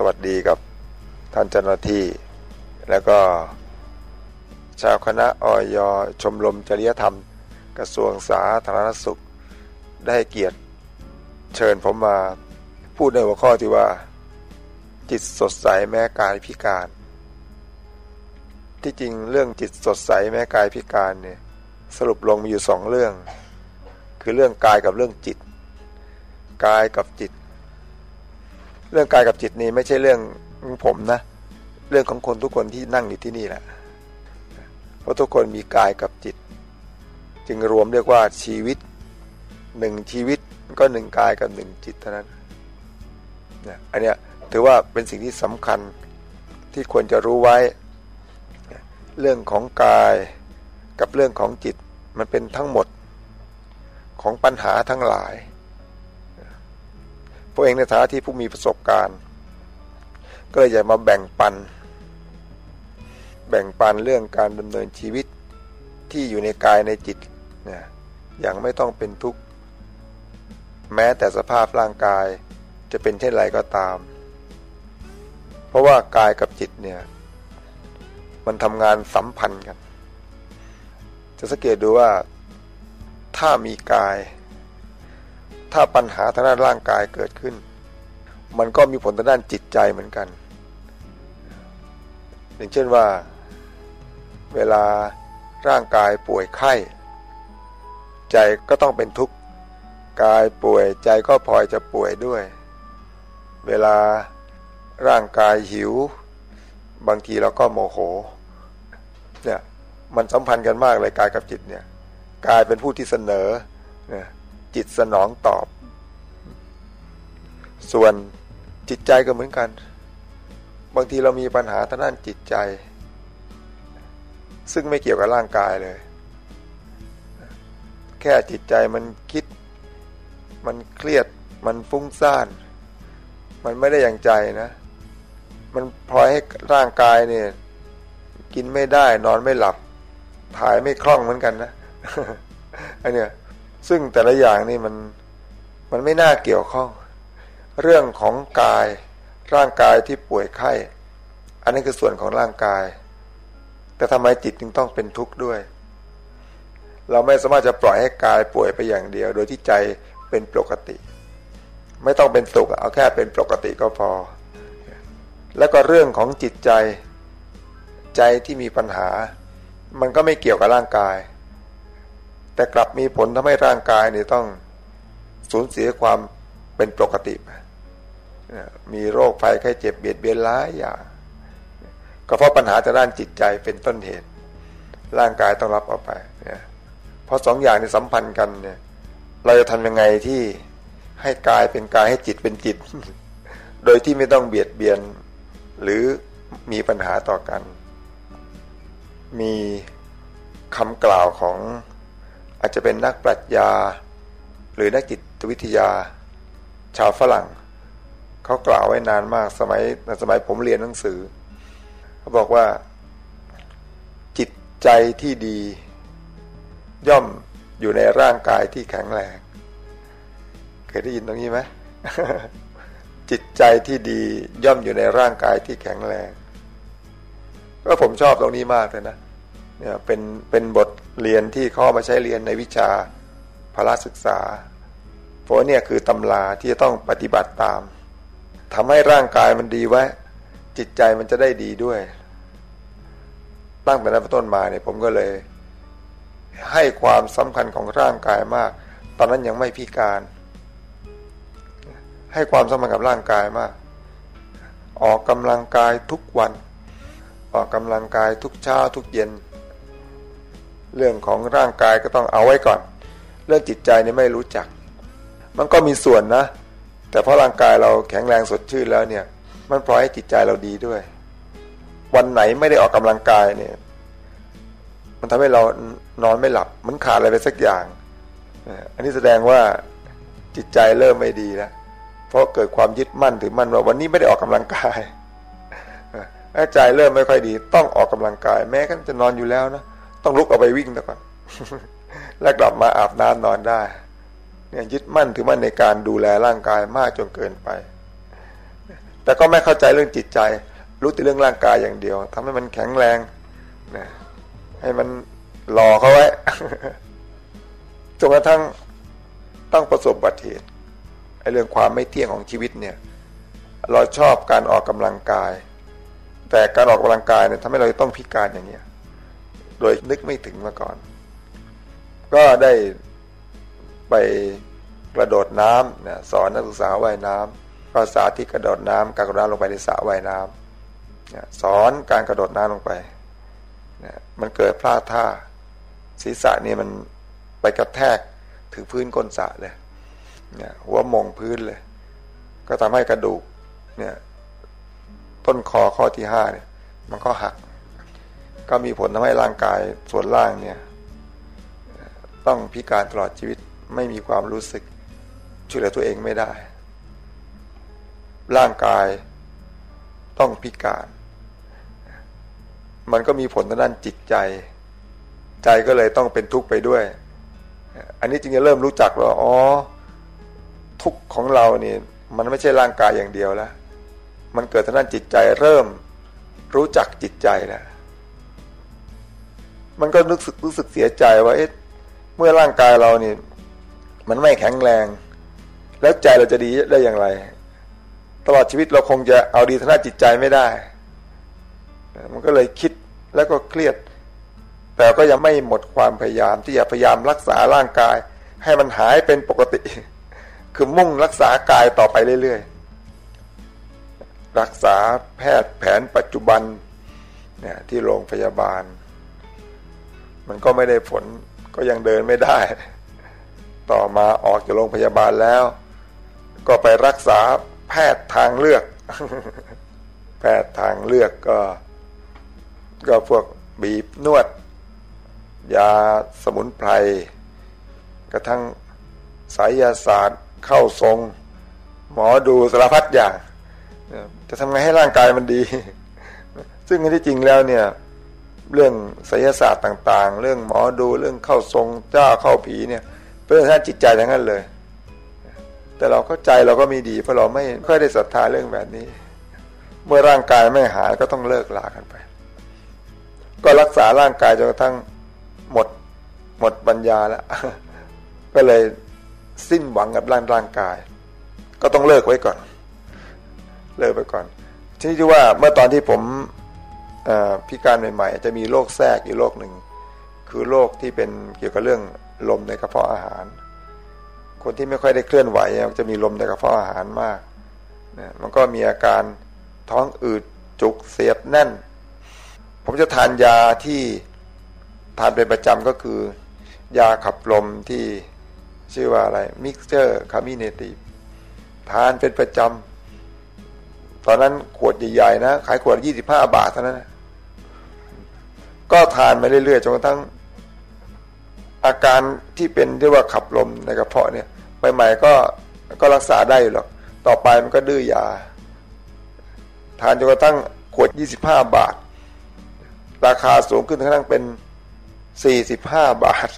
สวัสดีกับท่านเจ้าหน้าที่ แล้วก็ชาวคณะออยชมรมจริยธรรม กระทรวงสาธารณสุข ได้เกียรติเชิญผมมาพูดในหัวข้อที่ว่า จิตสดใสแม้กายพิการ ที่จริงเรื่องจิตสดใสแม้กายพิการเนี่ยสรุปลงมีอยู่สองเรื่อง คือเรื่องกายกับเรื่องจิต กายกับจิต เรื่องกายกับจิตนี่ไม่ใช่เรื่องของผมนะ เรื่องของคนทุกคนที่นั่งอยู่ที่นี่แหละเพราะทุกคนมีกายกับจิต จึงรวมเรียกว่าชีวิตหนึ่งชีวิตก็หนึ่งกายกับหนึ่งจิตเท่านั้นนะอันเนี้ยถือว่าเป็นสิ่งที่สำคัญที่ควรจะรู้ไว้ เรื่องของกายกับเรื่องของจิตมันเป็นทั้งหมดของปัญหาทั้งหลาย วกเองในฐานะที่ผู้มีประสบการณ์ ก็เลยอยากมาแบ่งปัน แบ่งปันเรื่องการดำเนินชีวิตที่อยู่ในกายในจิตเนี่ยอย่างไม่ต้องเป็นทุกข์แม้แต่สภาพร่างกายจะเป็นเช่นไรก็ตาม เพราะว่ากายกับจิตเนี่ยมันทำงานสัมพันธ์กัน จะสังเกตดูว่าถ้ามีกาย ถ้าปัญหาทางด้านร่างกายเกิดขึ้น มันก็มีผลทางด้านจิตใจเหมือนกัน อย่างเช่นว่า เวลาร่างกายป่วยไข้ ใจก็ต้องเป็นทุกข์กายป่วยใจก็พลอยจะป่วยด้วย เวลาร่างกายหิว บางทีเราก็โมโหเนี่ยมันสัมพันธ์กันมากเลยกายกับจิตเนี่ยกายเป็นผู้ที่เสนอเนี่ย จิตสนองตอบ ส่วนจิตใจก็เหมือนกัน บางทีเรามีปัญหาทางด้านจิตใจ ซึ่งไม่เกี่ยวกับร่างกายเลย แค่จิตใจมันคิด มันเครียด มันฟุ้งซ่าน มันไม่ได้อย่างใจนะ มันพลอยให้ร่างกายเนี่ยกินไม่ได้นอนไม่หลับถ่ายไม่คล่องเหมือนกันนะอันเนี้ย ซึ่งแต่ละอย่างนี่มันมันไม่น่าเกี่ยวข้อง เรื่องของกายร่างกายที่ป่วยไข้ อันนี้คือส่วนของร่างกาย แต่ทำไมจิตจึงต้องเป็นทุกข์ด้วย เราไม่สามารถจะปล่อยให้กายป่วยไปอย่างเดียว โดยที่ใจเป็นปกติ ไม่ต้องเป็นสุขเอาแค่เป็นปกติก็พอ แล้วก็เรื่องของจิตใจใจที่มีปัญหา มันก็ไม่เกี่ยวกับร่างกาย แต่กลับมีผลทำให้ร่างกายเนี่ยต้องสูญเสียความเป็นปกติ มีโรคภัยไข้เจ็บเบียดเบียนหลายอย่างก็เพราะปัญหาจะด้านจิตใจเป็นต้นเหตุ ร่างกายต้องรับเอาไปเนี่ยเพราะสองอย่างนี้สัมพันธ์กันเนี่ยเราจะทำยังไงที่ให้กายเป็นกายให้จิตเป็นจิต โดยที่ไม่ต้องเบียดเบียน หรือมีปัญหาต่อกัน มีคำกล่าวของ อาจจะเป็นนักปรัชญา หรือนักจิตวิทยา ชาวฝรั่งเขากล่าวไว้นานมากสมัยสมัยผมเรียนหนังสือเขาบอกว่า จิตใจที่ดี ย่อมอยู่ในร่างกายที่แข็งแรงเคยได้ยินตรงนี้ไหมจิตใจที่ดีย่อมอยู่ในร่างกายที่แข็งแรง ก็ผมชอบตรงนี้มากเลยนะ เนี่ยเป็นเป็นบทเรียนที่เขามาใช้เรียนในวิชาพละศึกษา เพราะเนี่ยคือตำราที่จะต้องปฏิบัติตามทำให้ร่างกายมันดีไว้ จิตใจมันจะได้ดีด้วย ตั้งแต่นั้นต้นมาเนี่ยผมก็เลย ให้ความสำคัญของร่างกายมาก ตอนนั้นยังไม่พิการ ให้ความสำคัญกับร่างกายมาก ออกกำลังกายทุกวัน ออกกำลังกายทุกเช้าทุกเย็น เรื่องของร่างกายก็ต้องเอาไว้ก่อน เรื่องจิตใจนี่ไม่รู้จัก มันก็มีส่วนนะ แต่เพราะร่างกายเราแข็งแรงสดชื่นแล้วเนี่ย มันพลอยให้จิตใจเราดีด้วย วันไหนไม่ได้ออกกำลังกายเนี่ย มันทำให้เรานอนไม่หลับ มันขาดอะไรไปสักอย่าง อันนี้แสดงว่าจิตใจเริ่มไม่ดีแล้วเพราะเกิดความยึดมั่นถือมั่นว่าวันนี้ไม่ได้ออกกำลังกายใจเริ่มไม่ค่อยดี ต้องออกกำลังกาย แม้กันจะนอนอยู่แล้วนะ ต้องลุกเอาไปวิ่งแต่ก่อนแล้วกลับมาอาบน้ำนอนได้ เนี่ยยึดมั่นถือมั่นในการดูแลร่างกายมากจนเกินไป แต่ก็ไม่เข้าใจเรื่องจิตใจ รู้แต่เรื่องร่างกายอย่างเดียวทำให้มันแข็งแรงนะให้มันหล่อเขาไว้จนกระทั่งต้องประสบบัติเหตุไอ้เรื่องความไม่เที่ยงของชีวิตเนี่ย เราชอบการออกกำลังกาย แต่การออกกำลังกายเนี่ยทำให้เราต้องพิการอย่างเนี้ย โดยนึกไม่ถึงมาก่อน ก็ได้ไปกระโดดน้ำเนี่ยสอนนักศึกษาว่ายน้ำก็สาธิตกระโดดน้ำการกระโดดน้ำลงไปในสระว่ายน้ำสอนการกระโดดน้ำลงไปเนี่ยมันเกิดพลาดท่า ศีรษะนี่มันไปกระแทกถึงพื้นก้นสระเลยเนี่ยหัวมงพื้นเลย ก็ทำให้กระดูกเนี่ยต้นคอข้อที่ห้าเนี่ยมันก็หัก ก็มีผลทำให้ร่างกายส่วนล่างเนี่ยต้องพิการตลอดชีวิตไม่มีความรู้สึกช่วยเหลือตัวเองไม่ได้ ร่างกายต้องพิการ มันก็มีผลทางด้านจิตใจ ใจก็เลยต้องเป็นทุกข์ไปด้วย อันนี้จึงจะเริ่มรู้จักว่าอ๋อทุกข์ของเราเนี่ยมันไม่ใช่ร่างกายอย่างเดียวแล้ว มันเกิดทางด้านจิตใจเริ่มรู้จักจิตใจแล้ว มันก็รู้สึกรู้สึกเสียใจว่าเอ๊ะเมื่อร่างกายเราเนี่ยมันไม่แข็งแรง แล้วใจเราจะดีได้อย่างไร ตลอดชีวิตเราคงจะเอาดีทางด้านจิตใจไม่ได้ มันก็เลยคิดแล้วก็เครียด แต่ก็ยังไม่หมดความพยายามที่จะพยายามรักษาร่างกาย ให้มันหายเป็นปกติ คือมุ่งรักษากายต่อไปเรื่อยๆ รักษาแพทย์แผนปัจจุบันเนี่ยที่โรงพยาบาล มันก็ไม่ได้ผลก็ยังเดินไม่ได้ ต่อมาออกจากโรงพยาบาลแล้ว ก็ไปรักษาแพทย์ทางเลือก แพทย์ทางเลือกก็ ก็พวกบีบนวด ยาสมุนไพรกระทั่งสายยาศาสตร์เข้าทรง หมอดูสารพัดอย่างจะทำไงให้ร่างกายมันดี ซึ่งที่จริงแล้วเนี่ย เรื่องสยศาสตร์ต่าง ๆ เรื่องหมอดูเรื่องเข้าทรงเจ้าเข้าผีเนี่ยเป็นทางจิตใจทั้งนั้นเลย แต่เราเข้าใจเราก็มีดี เพราะเราไม่ค่อยได้ศรัทธาเรื่องแบบนี้ เมื่อร่างกายไม่หายก็ต้องเลิกลากันไป ก็รักษาร่างกายจนกระทั่งหมดหมดปัญญาแล้วก็เลยสิ้นหวังกับร่างร่างกาย ก็ต้องเลิกไว้ก่อน เลิกไปก่อนที่ที่ว่าเมื่อตอนที่ผม พิการใหม่ๆจะมีโรคแทรกอยู่โรคหนึ่ง คือโรคที่เป็นเกี่ยวกับเรื่องลมในกระเพาะอาหาร คนที่ไม่ค่อยได้เคลื่อนไหวจะมีลมในกระเพาะอาหารมากนะมันก็มีอาการท้องอืดจุกเสียบแน่น ผมจะทานยาที่ทานเป็นประจำก็คือ ยาขับลมที่ชื่อว่าอะไรมิกเจอร์คามิเนติทานเป็นประจำ ตอนนั้นขวดใหญ่ๆนะขายขวดยี่สิบห้าบาทเท่านั้นนะก็ทานมาเรื่อยๆจนกระทั่งอาการที่เป็นเรียกว่าขับลมในกระเพาะเนี่ยใหม่ๆก็ก็รักษาได้อยู่หรอกต่อไปมันก็ดื้อยา ทานจนกระทั่งขวด 25 บาท ราคาสูงขึ้นกระทั้งเป็น 45 บาท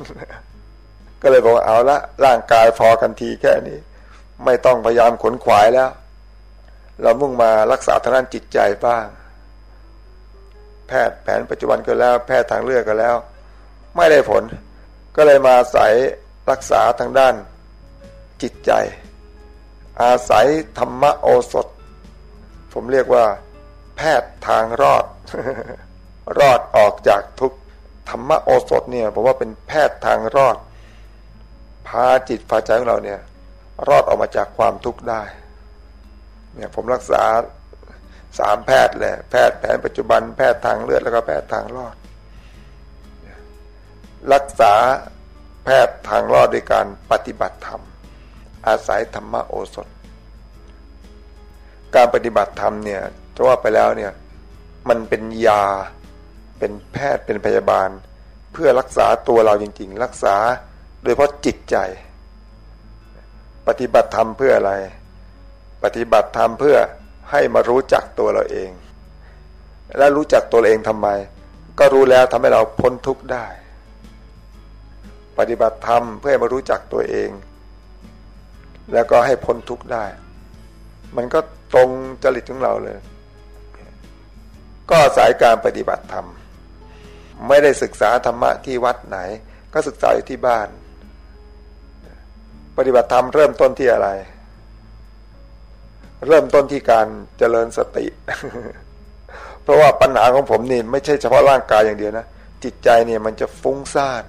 ก็เลยบอกเอาละร่างกายพอกันทีแค่นี้ ไม่ต้องพยายามขนขวายแล้ว เรามุ่งมารักษาทางด้านจิตใจบ้าง แพทย์แผนปัจจุบันก็แล้ว แพทย์ทางเลือกก็แล้ว ไม่ได้ผล ก็เลยมาอาศัยรักษาทางด้านจิตใจ อาศัยธรรมโอสถ ผมเรียกว่า แพทย์ทางรอด รอดออกจากทุกธรรมโอสถเนี่ยผมว่าเป็นแพทย์ทางรอดพาจิตพาใจของเราเนี่ย รอดออกมาจากความทุกข์ได้ เนี่ยผมรักษาสามแพทย์แหละแพทย์แผนปัจจุบันแพทย์ทางเลือดแล้วก็แพทย์ทางรอด รักษาแพทย์ทางรอดด้วยการปฏิบัติธรรม อาศัยธรรมโอสถ การปฏิบัติธรรมเนี่ยจะว่าไปแล้วเนี่ยมันเป็นยาเป็นแพทย์เป็นพยาบาล เพื่อรักษาตัวเราจริง ๆ รักษาโดยเพราะจิตใจ ปฏิบัติธรรมเพื่ออะไร ปฏิบัติธรรมเพื่อให้มารู้จักตัวเราเอง และรู้จักตัวเองทำไม ก็รู้แล้วทำให้เราพ้นทุกข์ได้ ปฏิบัติธรรมเพื่อให้มารู้จักตัวเอง แล้วก็ให้พ้นทุกข์ได้ มันก็ตรงจริตของเราเลย ก็สายการปฏิบัติธรรม ไม่ได้ศึกษาธรรมะที่วัดไหน ก็ศึกษาอยู่ที่บ้าน ปฏิบัติธรรมเริ่มต้นที่อะไร เริ่มต้นที่การเจริญสติ เพราะว่าปัญหาของผมนี่ไม่ใช่เฉพาะร่างกายอย่างเดียวนะ จิตใจเนี่ยมันจะฟุ้งซ่าน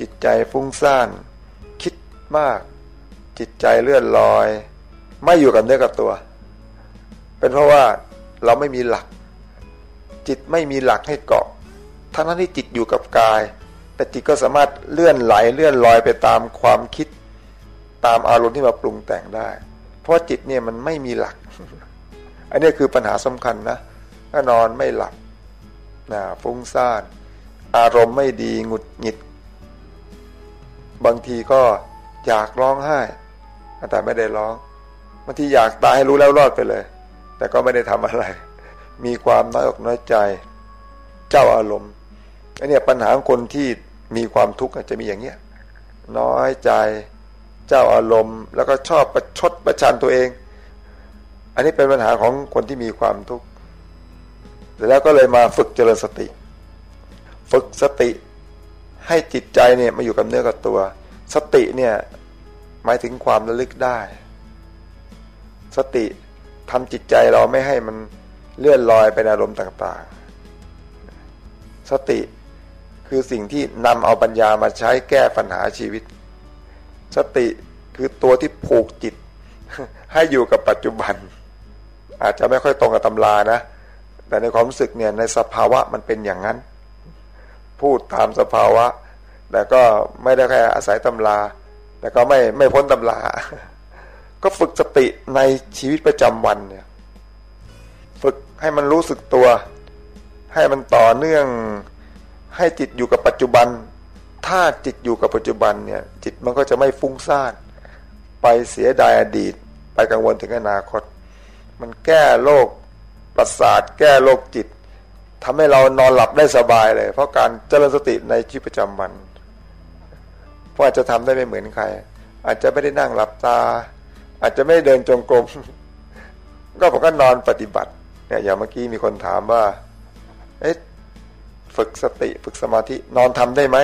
จิตใจฟุ้งซ่าน คิดมาก จิตใจเลื่อนลอย ไม่อยู่กับเนื้อกับตัว เป็นเพราะว่าเราไม่มีหลัก จิตไม่มีหลักให้เกาะ ทั้งนั้นที่จิตอยู่กับกาย แต่จิตก็สามารถเลื่อนไหลเลื่อนลอยไปตามความคิด ตามอารมณ์ที่มาปรุงแต่งได้ เพราะจิตเนี่ยมันไม่มีหลัก อันนี้คือปัญหาสำคัญนะถ้านอนไม่หลับนะฟุ้งซ่าน อารมณ์ไม่ดีหงุดหงิด บางทีก็อยากร้องไห้ แต่ไม่ได้ร้องบางทีอยากตายให้รู้แล้วรอดไปเลย แต่ก็ไม่ได้ทำอะไร มีความน้อยอกน้อยใจ เจ้าอารมณ์อันนี้ปัญหาคนที่มีความทุกข์จะมีอย่างเนี้ยน้อยใจ เจ้าอารมณ์ แล้วก็ชอบประชดประชันตัวเอง อันนี้เป็นปัญหาของคนที่มีความทุกข์แล้วก็เลยมาฝึกเจริญสติ ฝึกสติให้จิตใจเนี่ยมาอยู่กับเนื้อกับตัว สติเนี่ยหมายถึงความระลึกได้ สติทำจิตใจเราไม่ให้มันเลื่อนลอยไปในอารมณ์ต่างๆ สติคือสิ่งที่นำเอาปัญญามาใช้แก้ปัญหาชีวิต สติคือตัวที่ผูกจิต ให้อยู่กับปัจจุบัน อาจจะไม่ค่อยตรงกับตำรานะ แต่ในความรู้สึกเนี่ยในสภาวะมันเป็นอย่างนั้น พูดตามสภาวะ แต่ก็ไม่ได้แค่อาศัยตำรา แต่ก็ไม่ไม่พ้นตำรา ก็ฝึกสติในชีวิตประจำวันเนี่ย ฝึกให้มันรู้สึกตัว ให้มันต่อเนื่อง ให้จิตอยู่กับปัจจุบัน ถ้าจิตอยู่กับปัจจุบันเนี่ย จิตมันก็จะไม่ฟุ้งซ่านไปเสียดายอดีต ไปกังวลถึงอนาคต มันแก้โลกประสาท แก้โรคจิตทำให้เรานอนหลับได้สบายเลย เพราะการเจริญสติในชีวิตประจำวันเพราะอาจจะทำได้ไม่เหมือนใคร อาจจะไม่ได้นั่งหลับตา อาจจะไม่เดินจงกรมก็ผมก็นอนปฏิบัติเนี่ยอย่างเมื่อกี้มีคนถามว่าเอ๊ะฝึกสติฝึกสมาธินอนทำได้ไหม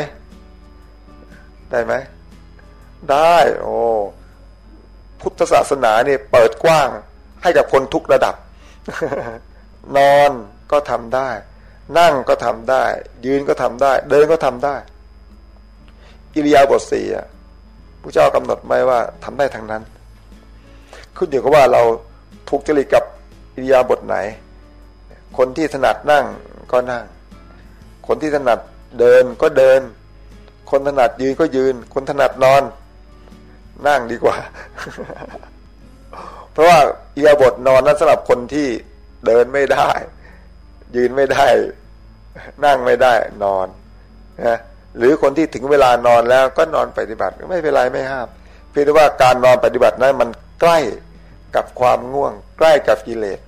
ได้ไหมได้ โอ้พุทธศาสนาเนี่ยเปิดกว้างให้กับคนทุกระดับ นอนก็ทำได้ นั่งก็ทำได้ ยืนก็ทำได้ เดินก็ทำได้กิริยาบทสี่อะพระเจ้ากำหนดไว้ว่าทำได้ทั้งนั้นขึ้นอยู่กับว่าเราถูกจริตกับกิริยาบทไหน คนที่ถนัดนั่งก็นั่ง คนที่ถนัดเดินก็เดิน คนถนัดยืนก็ยืน คนถนัดนอน นั่งดีกว่า เพราะว่าเอียบทนอนนั้นสำหรับคนที่เดินไม่ได้ ยืนไม่ได้ นั่งไม่ได้นอนนะหรือคนที่ถึงเวลานอนแล้วก็นอนปฏิบัติไม่เป็นไรไม่ห้ามเพียงแต่ว่าการนอนปฏิบัตินั้นมันใกล้กับความง่วง ใกล้กับกิเลส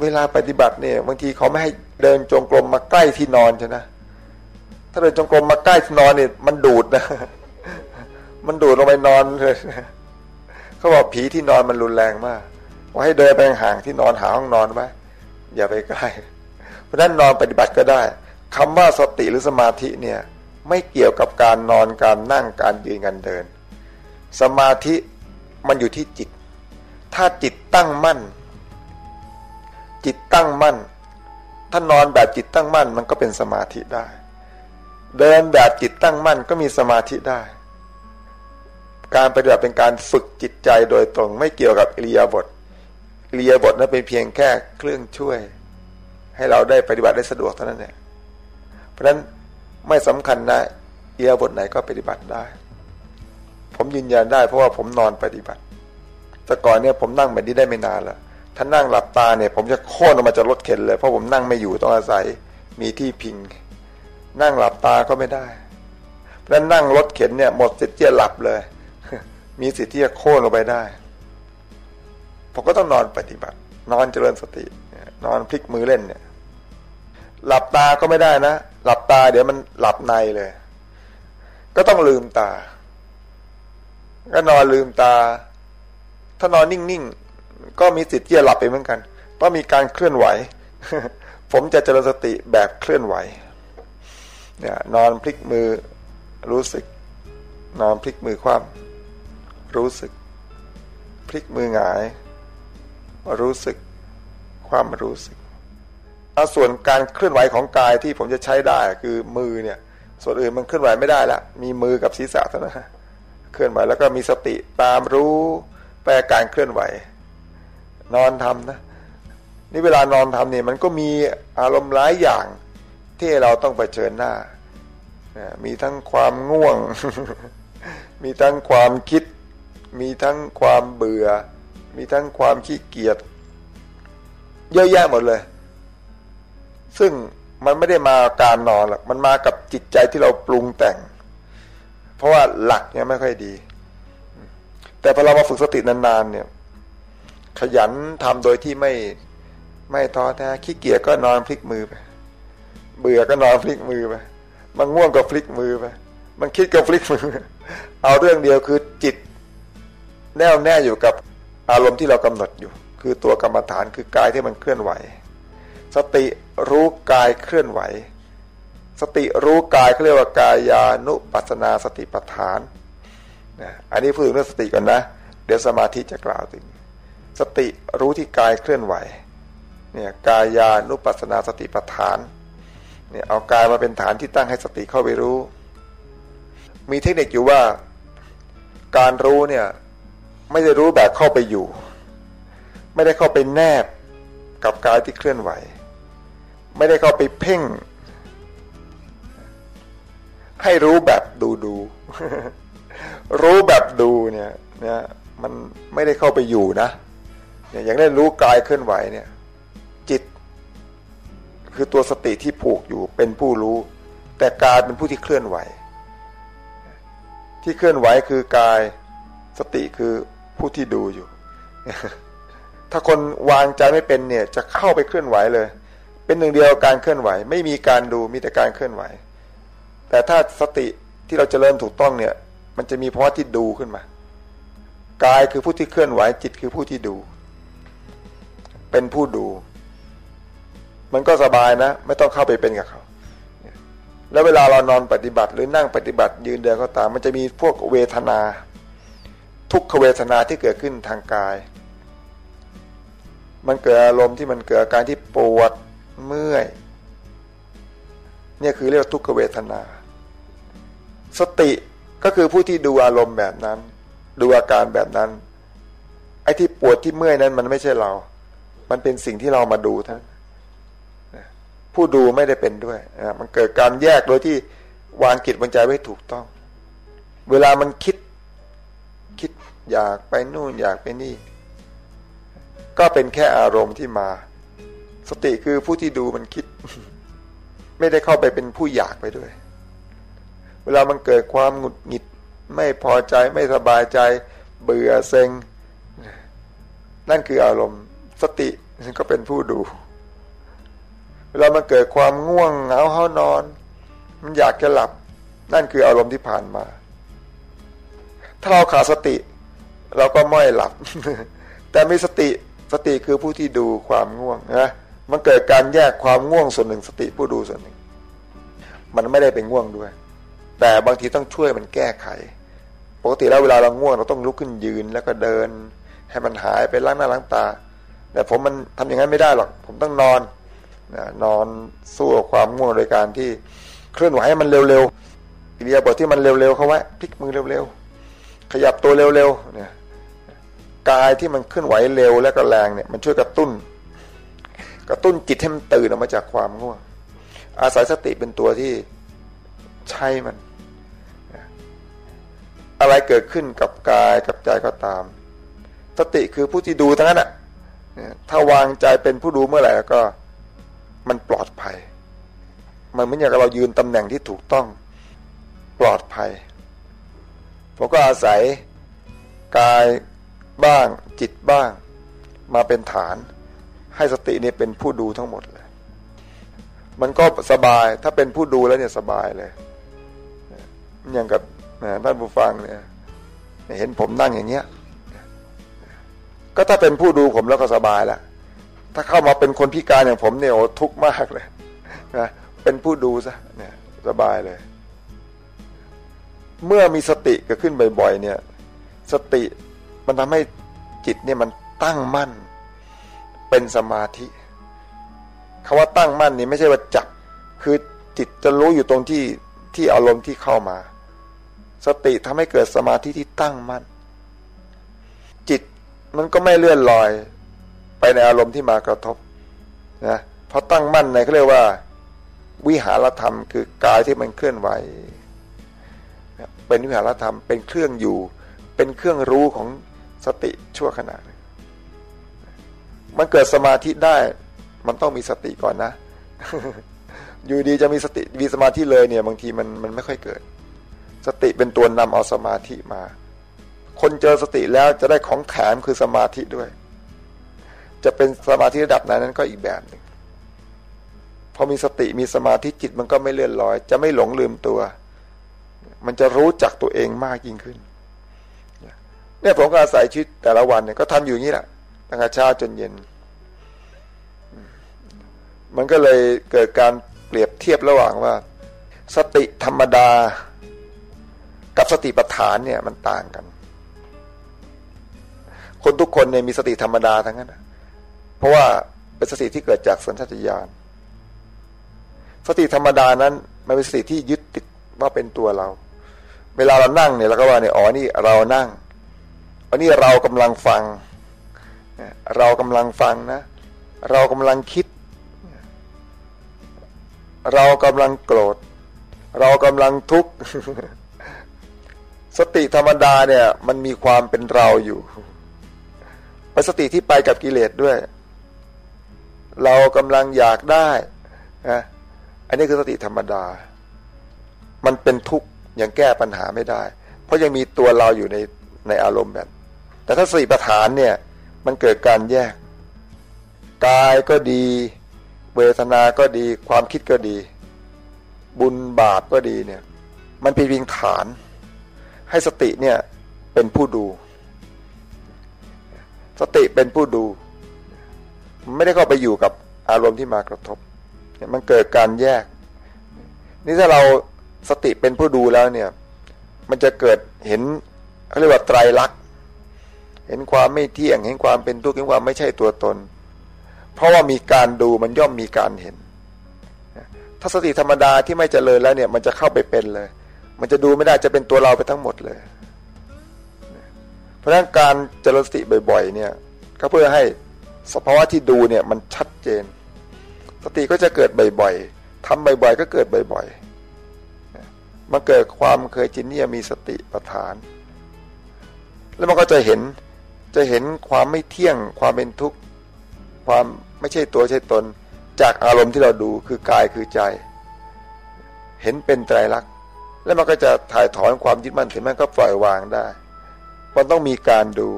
เวลาปฏิบัติเนี่ยบางทีเขาไม่ให้เดินจงกรมมาใกล้ที่นอนใช่ไหม ถ้าเดินจงกรมมาใกล้ที่นอนเนี่ยมันดูดนะ มันดูดลงไปนอนเลยเขาบอกผีที่นอนมันรุนแรงมากว่าให้เดินไปห่างที่นอนหาห้องนอนไว้อย่าไปใกล้เพราะนั้นนอนปฏิบัติก็ได้คำว่าสติหรือสมาธิเนี่ย ไม่เกี่ยวกับการนอนการนั่งการยืนการเดิน สมาธิมันอยู่ที่จิต ถ้าจิตตั้งมั่น จิตตั้งมั่น ถ้านอนแบบจิตตั้งมั่นมันก็เป็นสมาธิได้ เดินแบบจิตตั้งมั่นก็มีสมาธิได้ การปฏิบัติเป็นการฝึกจิตใจโดยตรงไม่เกี่ยวกับอิริยาบถอิริยาบถนั้นเป็นเพียงแค่เครื่องช่วย ให้เราได้ปฏิบัติได้สะดวกเท่านั้นเองเพราะฉะนั้นไม่สำคัญนะอิริยาบถไหนก็ปฏิบัติได้ ผมยืนยันได้เพราะว่าผมนอนปฏิบัติ แต่ก่อนเนี่ยผมนั่งแบบนี้ได้ไม่นานแล้วถ้านั่งหลับตาเนี่ย ผมจะโค่นออกมาจากรถเข็นเลยเพราะผมนั่งไม่อยู่ต้องอาศัยมีที่พิง นั่งหลับตาก็ไม่ได้ เพราะนั้นนั่งรถเข็นเนี่ยหมดสิทธิ์จะหลับเลย มีสิทธิ์ที่จะโค่นลงไปได้ ผมก็ต้องนอนปฏิบัติ นอนเจริญสติ นอนพลิกมือเล่นเนี่ย หลับตาก็ไม่ได้นะ หลับตาเดี๋ยวมันหลับในเลย ก็ต้องลืมตา ก็นอนลืมตา ถ้านอนนิ่งๆ ก็มีสิทธิ์ที่จะหลับไปเหมือนกันต้องมีการเคลื่อนไหว ผมจะเจริญสติแบบเคลื่อนไหว เนี่ยนอนพลิกมือรู้สึก นอนพลิกมือคว่ำรู้สึก พลิกมือหงาย รู้สึก ความรู้สึกเอาส่วนการเคลื่อนไหวของกายที่ผมจะใช้ได้คือมือเนี่ย ส่วนอื่นมันเคลื่อนไหวไม่ได้ละมีมือกับศีรษะเท่านั้นเคลื่อนไหวแล้วก็มีสติตามรู้แปลการเคลื่อนไหว นอนทำนะนี่เวลานอนทำเนี่ยมันก็มีอารมณ์หลายอย่าง ที่เราต้องไปเชิญหน้า มีทั้งความง่วง มีทั้งความคิด มีทั้งความเบื่อ มีทั้งความขี้เกียจ เยอะแยะหมดเลย ซึ่งมันไม่ได้มาการนอนหรอก มันมากับจิตใจที่เราปรุงแต่ง เพราะว่าหลักเนี่ยไม่ค่อยดี แต่พอเรามาฝึกสตินานๆเนี่ย ขยันทำโดยที่ไม่ไม่ท้อแท้ขี้เกียจก็นอนพลิกมือไป เบื่อก็นอนพลิกมือไปมันง่วงก็พลิกมือไปมันคิดก็พลิกมือเอาเรื่องเดียวคือจิต แน่วแน่อยู่กับอารมณ์ที่เรากำหนดอยู่ คือตัวกรรมฐานคือกายที่มันเคลื่อนไหว สติรู้กายเคลื่อนไหว สติรู้กายเขาเรียกว่ากายานุปัสนาสติปัฏฐานนะอันนี้พูดถึงเรื่องสติก่อนนะ เดี๋ยวสมาธิจะกล่าวถึง สติรู้ที่กายเคลื่อนไหวเนี่ยกายานุปัสนาสติปัฏฐาน เนี่ยเอากายมาเป็นฐานที่ตั้งให้สติเข้าไปรู้ มีเทคนิคอยู่ว่าการรู้เนี่ยไม่ได้รู้แบบเข้าไปอยู่ ไม่ได้เข้าไปแนบกับกายที่เคลื่อนไหว ไม่ได้เข้าไปเพ่ง ให้รู้แบบดูดูรู้แบบดูเนี่ยเนี่ยมันไม่ได้เข้าไปอยู่นะเนี่ยอย่างนี้รู้กายเคลื่อนไหวเนี่ย คือตัวสติที่ผูกอยู่เป็นผู้รู้ แต่กายเป็นผู้ที่เคลื่อนไหว ที่เคลื่อนไหวคือกายสติคือผู้ที่ดูอยู่ ถ้าคนวางใจไม่เป็นเนี่ย จะเข้าไปเคลื่อนไหวเลย เป็นหนึ่งเดียวการเคลื่อนไหว ไม่มีการดูมีแต่การเคลื่อนไหว แต่ถ้าสติที่เราจเจริญถูกต้องเนี่ย มันจะมีเพราะที่ดูขึ้นมากายคือผู้ที่เคลื่อนไหวจิตคือผู้ที่ดู เป็นผู้ดู มันก็สบายนะ ไม่ต้องเข้าไปเป็นกับเขา แล้วเวลาเรานอนปฏิบัติหรือนั่งปฏิบัติยืนเดินก็ตาม มันจะมีพวกเวทนา ทุกขเวทนาที่เกิดขึ้นทางกาย มันเกิดอารมณ์ที่มันเกิดการที่ปวดเมื่อยเนี่ยคือเรียกทุกขเวทนา สติก็คือผู้ที่ดูอารมณ์แบบนั้น ดูอาการแบบนั้น ไอ้ที่ปวดที่เมื่อยนั้นมันไม่ใช่เรา มันเป็นสิ่งที่เรามาดูทั้ง ผู้ดูไม่ได้เป็นด้วยมันเกิดการแยกโดยที่วางจิตวางใจไว้ถูกต้อง เวลามันคิด คิดอยากไปนู่นอยากไปนี่ ก็เป็นแค่อารมณ์ที่มา สติคือผู้ที่ดูมันคิด ไม่ได้เข้าไปเป็นผู้อยากไปด้วย เวลามันเกิดความหงุดหงิด ไม่พอใจไม่สบายใจ เบื่อเซ็ง นั่นคืออารมณ์ สติก็เป็นผู้ดู เวลามันเกิดความง่วงเหงาเฮานอน มันอยากจะหลับ นั่นคืออารมณ์ที่ผ่านมา ถ้าเราขาดสติ เราก็ไม่หลับ แต่มีสติสติคือผู้ที่ดูความง่วงนะมันเกิดการแยกความง่วงส่วนหนึ่ง สติผู้ดูส่วนหนึ่ง มันไม่ได้เป็นง่วงด้วย แต่บางทีต้องช่วยมันแก้ไข ปกติแล้วเวลาเราง่วงเราต้องลุกขึ้นยืนแล้วก็เดิน ให้มันหายไปล้างหน้าล้างตา แต่ผมมันทำอย่างนั้นไม่ได้หรอก ผมต้องนอน นอนสู้ความง่วงโดยการที่เคลื่อนไหวให้มันเร็วๆอิริยาบถที่มันเร็วๆเขาไว้พลิกมือเร็วๆขยับตัวเร็วๆเนี่ยกายที่มันเคลื่อนไหวเร็วและก็แรงเนี่ยมันช่วยกระตุ้น กระตุ้นจิตให้มันตื่นออกมาจากความง่วง อาศัยสติเป็นตัวที่ใช้มัน อะไรเกิดขึ้นกับกายกับใจก็ตาม สติคือผู้ที่ดูทั้งนั้นอะถ้าวางใจเป็นผู้ดูเมื่อไหร่แล้วก็ มันปลอดภัย มันเหมือนอย่างเรายืนตำแหน่งที่ถูกต้องปลอดภัย ผมก็อาศัยกายบ้างจิตบ้าง มาเป็นฐาน ให้สตินี่เป็นผู้ดูทั้งหมดเลย มันก็สบายถ้าเป็นผู้ดูแล้วเนี่ยสบายเลย อย่างกับท่านผู้ฟังเนี่ยเห็นผมนั่งอย่างเงี้ย ก็ถ้าเป็นผู้ดูผมแล้วก็สบายละ ถ้าเข้ามาเป็นคนพิการอย่างผมเนี่ยโอ้ทุกข์มากเลยนะเป็นผู้ดูซะเนี่ยสบายเลย เมื่อมีสติเกิดขึ้นบ่อย ๆ เนี่ย สติมันทำให้จิตเนี่ยมันตั้งมั่น เป็นสมาธิคาว่าตั้งมั่นนี่ไม่ใช่ว่าจับ คือจิตจะรู้อยู่ตรงที่ที่อารมณ์ที่เข้ามา สติทำให้เกิดสมาธิที่ตั้งมั่น จิตมันก็ไม่เลื่อนลอย ไปในอารมณ์ที่มากระทบนะเพราะตั้งมั่นในเขาเรียกว่า วิหารธรรมคือกายที่มันเคลื่อนไหว เป็นวิหารธรรมเป็นเครื่องอยู่ เป็นเครื่องรู้ของสติชั่วขณะมันเกิดสมาธิได้ มันต้องมีสติก่อนนะ อยู่ดีจะมีสติมีสมาธิเลยเนี่ย บางทีมันมันไม่ค่อยเกิด สติเป็นตัวนำเอาสมาธิมา คนเจอสติแล้วจะได้ของแถมคือสมาธิด้วย จะเป็นสมาธิระดับไหนนั้นก็อีกแบบหนึ่งพอมีสติมีสมาธิจิตมันก็ไม่เลื่อนลอย จะไม่หลงลืมตัว มันจะรู้จักตัวเองมากยิ่งขึ้นเนี่ยผมก็อาศัยชีวิตแต่ละวันเนี่ยก็ทำอยู่อย่างนี้แหละตั้งแต่เช้าจนเย็น มันก็เลยเกิดการเปรียบเทียบระหว่างว่า สติธรรมดา กับสติปัฏฐานเนี่ยมันต่างกัน คนทุกคนเนี่ยมีสติธรรมดาทั้งนั้น ราะว่าเป็นสติที่เกิดจากสัญชาตญาณสติธรรมดานั้นมันเป็นสติที่ยึดติดว่าเป็นตัวเรา เวลาเรานั่งเนี่ยเราก็ว่าเนี่ยอ๋อนี่เรานั่งอันนี้เรากำลังฟัง เรากำลังฟังนะ เรากำลังคิด เรากำลังโกรธ เรากำลังทุกข์สติธรรมดาเนี่ยมันมีความเป็นเราอยู่เป็นสติที่ไปกับกิเลสด้วย เรากำลังอยากได้นะอันนี้คือสติธรรมดา มันเป็นทุกข์ยังแก้ปัญหาไม่ได้ เพราะยังมีตัวเราอยู่ในในอารมณ์แบบ แต่ถ้าสี่ประฐานเนี่ยมันเกิดการแยกกายก็ดีเวทนาก็ดี ความคิดก็ดี บุญบาปก็ดีเนี่ย มันเป็นวิงฐาน ให้สติเนี่ยเป็นผู้ดู สติเป็นผู้ดู ไม่ได้เข้าไปอยู่กับอารมณ์ที่มากระทบเนี่ยมันเกิดการแยก นี่ถ้าเราสติเป็นผู้ดูแล้วเนี่ย มันจะเกิดเห็นเขาเรียกว่าไตรลักษณ์เห็นความไม่เที่ยง เห็นความเป็นทุกข์เห็นความไม่ใช่ตัวตน เพราะว่ามีการดูมันย่อมมีการเห็น ถ้าสติธรรมดาที่ไม่เจริญแล้วเนี่ย มันจะเข้าไปเป็นเลย มันจะดูไม่ได้จะเป็นตัวเราไปทั้งหมดเลย เพราะฉะนั้นการเจริญสติบ่อย ๆ เนี่ย ก็เพื่อให้ สภาวะที่ดูเนี่ยมันชัดเจน สติก็จะเกิดบ่อยๆทำบ่อยๆ ก็เกิดบ่อยๆมันเกิดความเคยชินเนี่ยมีสติประฐาน แล้วมันก็จะเห็นจะเห็นความไม่เที่ยงความเป็นทุกข์ความไม่ใช่ตัวใช่ตนจากอารมณ์ที่เราดูคือกายคือใจ เห็นเป็นไตรลักษณ์แล้วมันก็จะถ่ายถอนความยึดมั่นถือมั่นก็ปล่อยวางได้ มันต้องมีการดู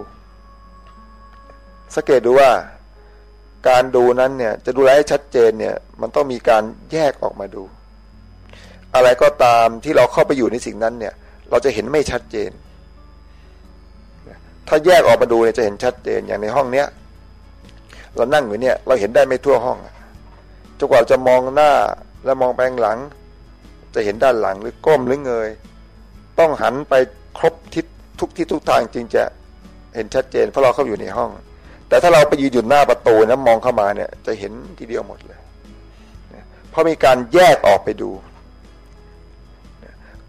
สังเกตดูว่า การดูนั้นเนี่ยจะดูแลให้ชัดเจนเนี่ยมันต้องมีการแยกออกมาดู อะไรก็ตามที่เราเข้าไปอยู่ในสิ่งนั้นเนี่ยเราจะเห็นไม่ชัดเจน ถ้าแยกออกมาดูเนี่ยจะเห็นชัดเจนอย่างในห้องเนี้ยเรานั่งอยู่เนี่ยเราเห็นได้ไม่ทั่วห้องจนกว่าจะมองหน้าแล้วมองไปข้างหลัง จะเห็นด้านหลังหรือก้มหรือเงย ต้องหันไปครบทิศทุกที่ทุกทางจริงจะเห็นชัดเจนเพราะเราเข้าอยู่ในห้อง แต่ถ้าเราไปยืนอยู่หน้าประตูนะมองเข้ามาเนี่ย จะเห็นทีเดียวหมดเลยเพราะมีการแยกออกไปดู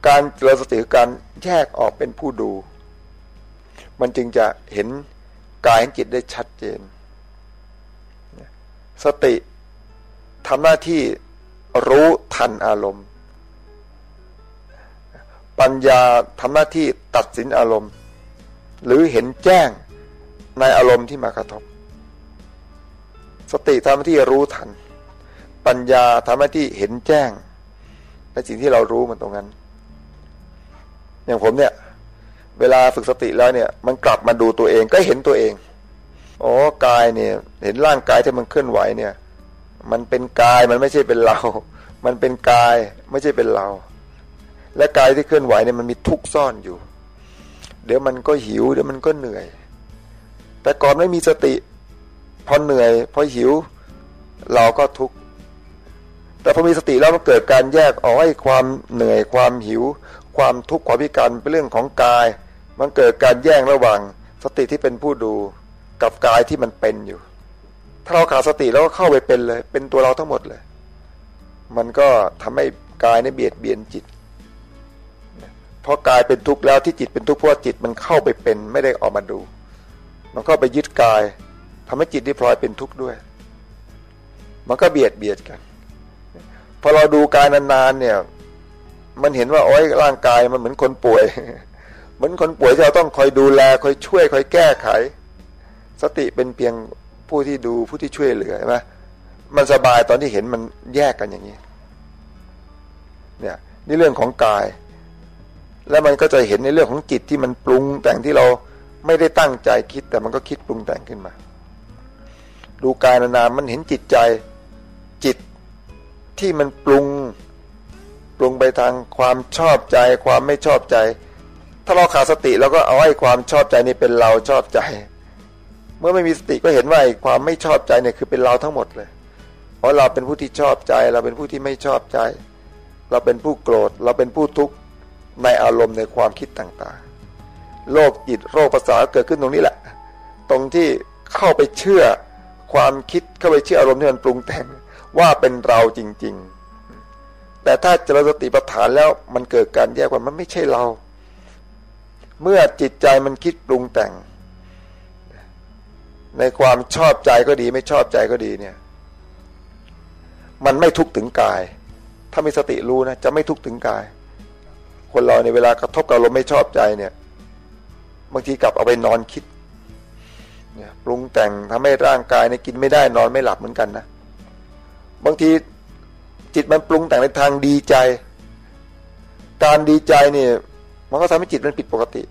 การเจริญสติการแยกออกเป็นผู้ดู มันจึงจะเห็นกายเห็นจิตได้ชัดเจน สติทำหน้าที่รู้ทันอารมณ์ ปัญญาทำหน้าที่ตัดสินอารมณ์ หรือเห็นแจ้ง ในอารมณ์ที่มากระทบ สติทำหน้าที่รู้ทัน ปัญญาทำหน้าที่เห็นแจ้งในสิ่งที่เรารู้มันตรงนั้น อย่างผมเนี่ย เวลาฝึกสติแล้วเนี่ย มันกลับมาดูตัวเองก็เห็นตัวเองอ๋อกายเนี่ย เห็นร่างกายที่มันเคลื่อนไหวเนี่ย มันเป็นกายมันไม่ใช่เป็นเรา มันเป็นกายไม่ใช่เป็นเรา และกายที่เคลื่อนไหวเนี่ยมันมีทุกซ่อนอยู่ เดี๋ยวมันก็หิวเดี๋ยวมันก็เหนื่อย แต่ก่อนไม่มีสติ พอเหนื่อย พอหิว เราก็ทุกข์แต่พอมีสติแล้วมันเกิดการแยกออกให้ความเหนื่อยความหิว ความทุกข์ความพิการเป็นเรื่องของกาย มันเกิดการแยกระหว่างสติที่เป็นผู้ดูกับกายที่มันเป็นอยู่ ถ้าเราขาดสติแล้วก็เข้าไปเป็นเลย เป็นตัวเราทั้งหมดเลย มันก็ทำให้กายในเบียดเบียนจิตเพราะกายเป็นทุกข์แล้วที่จิตเป็นทุกข์เพราะจิตมันเข้าไปเป็นไม่ได้ออกมาดู มันก็ไปยึดกายทำให้จิตที่พลอยเป็นทุกข์ด้วย มันก็เบียดเบียดกัน พอเราดูกายนานๆเนี่ย มันเห็นว่าโอ้ยร่างกายมันเหมือนคนป่วย เหมือนคนป่วยที่เราต้องคอยดูแลคอยช่วยคอยแก้ไข สติเป็นเพียงผู้ที่ดูผู้ที่ช่วยเหลือใช่ไหมมันสบายตอนที่เห็นมันแยกกันอย่างนี้ เนี่ยนี่เรื่องของกาย แล้วมันก็จะเห็นในเรื่องของจิตที่มันปรุงแต่งที่เรา ไม่ได้ตั้งใจคิดแต่มันก็คิดปรุงแต่งขึ้นมา ดูกายนานๆมันเห็นจิตใจจิตที่มันปรุงปรุงไปทางความชอบใจความไม่ชอบใจ ถ้าเราขาดสติเราก็เอาไอ้ความชอบใจนี่เป็นเราชอบใจ เมื่อไม่มีสติก็เห็นว่าไอ้ความไม่ชอบใจเนี่ยคือเป็นเราทั้งหมดเลย เพราะเราเป็นผู้ที่ชอบใจ เราเป็นผู้ที่ไม่ชอบใจ เราเป็นผู้โกรธ เราเป็นผู้ทุกข์ในอารมณ์ในความคิดต่างๆ โรคจิตโรคภาษาเกิดขึ้นตรงนี้แหละ ตรงที่เข้าไปเชื่อความคิดเข้าไปเชื่ออารมณ์ที่มันปรุงแต่งว่าเป็นเราจริง ๆ แต่ถ้าเจริญสติปัฏฐานแล้วมันเกิดการแยกว่ามันไม่ใช่เรา เมื่อจิตใจมันคิดปรุงแต่ง ในความชอบใจก็ดี ไม่ชอบใจก็ดีเนี่ย มันไม่ทุกถึงกาย ถ้ามีสติรู้นะจะไม่ทุกถึงกาย คนเราในเวลากระทบกับลมไม่ชอบใจเนี่ย บางทีกลับเอาไปนอนคิดเนี่ยปรุงแต่งทำให้ร่างกายเนี่ยกินไม่ได้นอนไม่หลับเหมือนกันนะ บางทีจิตมันปรุงแต่งในทางดีใจ การดีใจเนี่ยมันก็ทำให้จิตมันผิดปกติ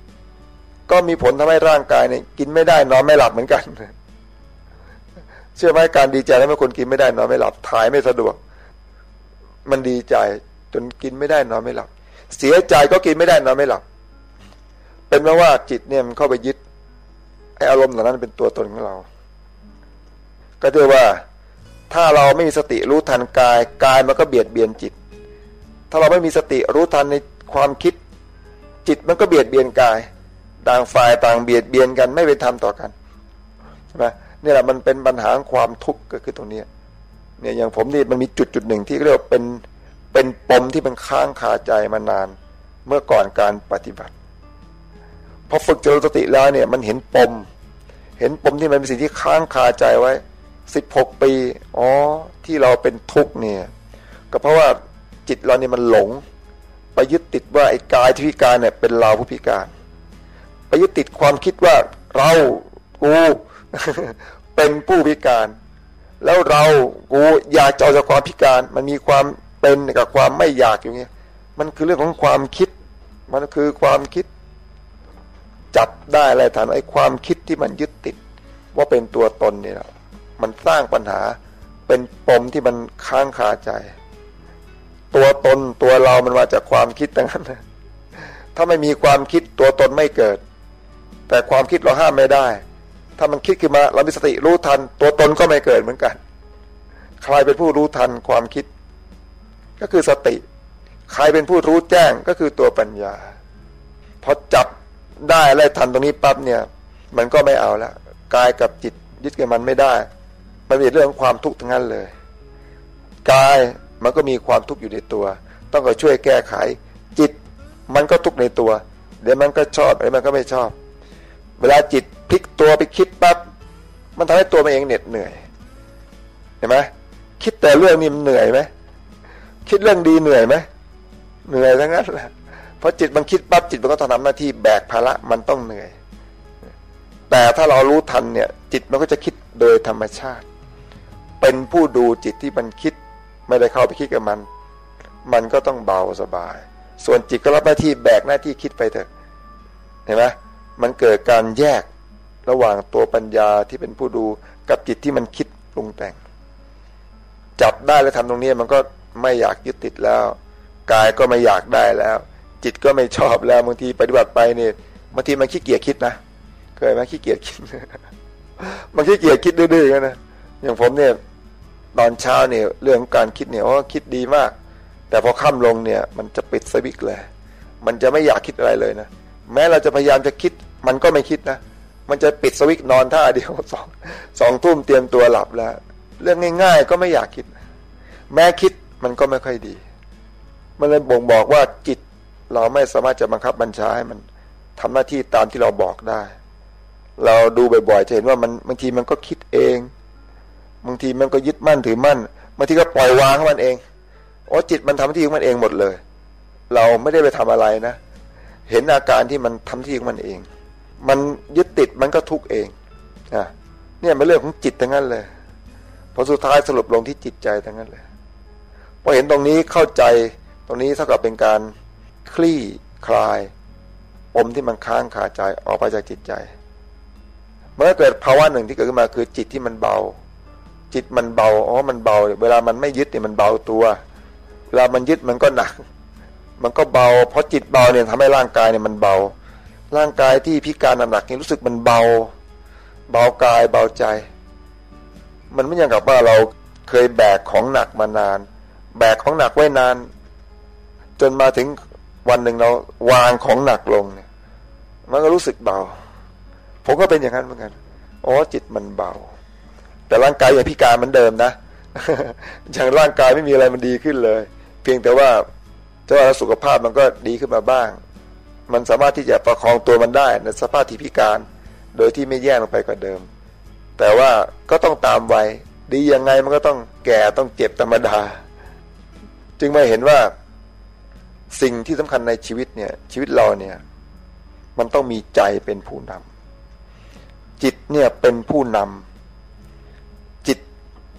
ก็มีผลทำให้ร่างกายเนี่ยกินไม่ได้นอนไม่หลับเหมือนกัน เชื่อไหมการดีใจแล้วไม่คนกินไม่ได้นอนไม่หลับถ่ายไม่สะดวก มันดีใจจนกินไม่ได้นอนไม่หลับ เสียใจก็กินไม่ได้นอนไม่หลับ เป็นเพราะว่าจิตเนี่ยมันเข้าไปยึดไออารมณ์เหล่านั้นเป็นตัวตนของเรา ก็เรียกว่าถ้าเราไม่มีสติรู้ทันกายกายมันก็เบียดเบียนจิต ถ้าเราไม่มีสติรู้ทันในความคิด จิตมันก็เบียดเบียนกาย ต่างฝ่ายต่างเบียดเบียนกันไม่เป็นธรรมต่อกันใช่ไหมนี่แหละมันเป็นปัญหาความทุกข์ก็คือตรงนี้เนี่ยอย่างผมนี่มันมีจุดจุดหนึ่งที่เรียกว่าเป็นเป็นปมที่มันค้างคาใจมานาน เมื่อก่อนการปฏิบัติ พอฝึกเจริญสติแล้วเนี่ยมันเห็นปม เห็นปมที่มันเป็นสิ่งที่ค้างคาใจไว้สิบหกปีอ๋อที่เราเป็นทุกข์เนี่ย ก็เพราะว่าจิตเราเนี่ยมันหลง ไปยึดติดว่าไอ้กายที่พิการเนี่ยเป็นเราผู้พิการ ไปยึดติดความคิดว่าเรากูเป็นผู้พิการ แล้วเรากูอยากจะออกจากความพิการ มันมีความเป็นกับความไม่อยากอย่างเงี้ยมันคือเรื่องของความคิด มันคือความคิด จับได้อะไรฐานไอ้ความคิดที่มันยึดติด ว่าเป็นตัวตนเนี่ยมันสร้างปัญหาเป็นปมที่มันค้างคาใจ ตัวตนตัวเรามันมาจากความคิดต่างนั้นถ้าไม่มีความคิดตัวตนไม่เกิด แต่ความคิดเราห้ามไม่ได้ ถ้ามันคิดขึ้นมาเรามีสติรู้ทัน ตัวตนก็ไม่เกิดเหมือนกัน ใครเป็นผู้รู้ทันความคิด ก็คือสติ ใครเป็นผู้รู้แจ้งก็คือตัวปัญญาพอจับ ได้อะไรทันตรงนี้ปั๊บเนี่ย มันก็ไม่เอาล้วกายกับจิตยึดกับมันไม่ได้ มันเป็นเรื่องความทุกข์ทั้งนั้นเลยกายมันก็มีความทุกข์อยู่ในตัว ต้องก็ช่วยแก้ไข จิตมันก็ทุกข์ในตัว เดี๋ยวมันก็ชอบเดี๋ยวมันก็ไม่ชอบ เวลาจิตพลิกตัวไปคิดปั๊บมันทำให้ตัวมันเองเหน็ดเหนื่อยเห็นไหมคิดแต่เรื่องนี้มันเหนื่อยไหมคิดเรื่องดีเหนื่อยไหมเหนื่อยทั้งนั้นแหละ ราะจิตมันคิดปั๊บจิตมันก็ทำหน้าที่แบกภาระมันต้องเหนื่อย แต่ถ้าเรารู้ทันเนี่ยจิตมันก็จะคิดโดยธรรมชาติ เป็นผู้ดูจิตที่มันคิดไม่ได้เข้าไปคิดกับมัน มันก็ต้องเบาสบาย ส่วนจิตก็รับหน้าที่แบกหน้าที่คิดไปเถอะเห็นไหมมันเกิดการแยกระหว่างตัวปัญญาที่เป็นผู้ดูกับจิตที่มันคิดปรุงแต่ง จับได้แล้วทำตรงนี้มันก็ไม่อยากยึดติดแล้ว กายก็ไม่อยากได้แล้ว จิตก็ไม่ชอบแล้วบางทีปฏิบัติไปเนี่ยบางทีมันขี้เกียจคิดนะเคยไหมขี้เกียจคิดมันขี้เกียจคิดดื้อๆกันนะอย่างผมเนี่ยตอนเช้าเนี่ยเรื่องการคิดเนี่ยโอ้คิดดีมาก แต่พอค่ำลงเนี่ย มันจะปิดสวิกเลย มันจะไม่อยากคิดอะไรเลยนะแม้เราจะพยายามจะคิด มันก็ไม่คิดนะมันจะปิดสวิกนอนท่าเดียวสองสองทุ่มเตรียมตัวหลับแล้ว เรื่องง่าย ๆ ก็ไม่อยากคิด แม้คิดมันก็ไม่ค่อยดี มันเลยบ่งบอกว่าจิต เราไม่สามารถจะบังคับบัญชาให้มันทำหน้าที่ตามที่เราบอกได้ เราดูบ่อยๆจะเห็นว่ามันบางทีมันก็คิดเอง บางทีมันก็ยึดมั่นถือมั่นบางทีก็ปล่อยวางของมันเองโอ้จิตมันทำที่ของมันเองหมดเลย เราไม่ได้ไปทำอะไรนะ เห็นอาการที่มันทำที่ของมันเอง มันยึดติดมันก็ทุกข์เองอะเนี่ยเป็นเรื่องของจิตทั้งนั้นเลยพอสุดท้ายสรุปลงที่จิตใจทั้งนั้นเลยพอเห็นตรงนี้เข้าใจตรงนี้เท่ากับเป็นการ คลี่คลายปมที่มันค้างคาใจออกไปจากจิตใจ เมื่อเกิดภาวะหนึ่งที่เกิดขึ้นมาคือจิตที่มันเบา จิตมันเบาอ๋อมันเบา เวลามันไม่ยึดเนี่ยมันเบาตัว เวลามันยึดมันก็หนัก มันก็เบาเพราะจิตเบาเนี่ยทำให้ร่างกายเนี่ยมันเบา ร่างกายที่พิการหนักๆนี่รู้สึกมันเบา เบากายเบาใจ มันไม่อย่างกับว่าเราเคยแบกของหนักมานาน แบกของหนักไว้นาน จนมาถึง วันหนึ่งเราวางของหนักลงเนี่ย มันก็รู้สึกเบา ผมก็เป็นอย่างนั้นเหมือนกันอ๋อจิตมันเบา แต่ร่างกายอย่างพิการเหมือนเดิมนะอย่างร่างกายไม่มีอะไรมันดีขึ้นเลย เพียงแต่ว่าเจ้าสุขภาพมันก็ดีขึ้นมาบ้าง มันสามารถที่จะประคองตัวมันได้ในสภาพที่พิการ โดยที่ไม่แย่ลงไปกว่าเดิม แต่ว่าก็ต้องตามไว้ดียังไงมันก็ต้องแก่ต้องเจ็บธรรมดา จึงมาเห็นว่า สิ่งที่สำคัญในชีวิตเนี่ย ชีวิตเราเนี่ย มันต้องมีใจเป็นผู้นำจิตเนี่ยเป็นผู้นำ